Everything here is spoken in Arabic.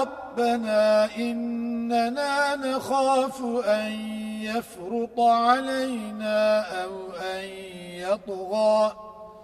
ربنا إننا نخاف أن يفرط علينا أو أن يطغى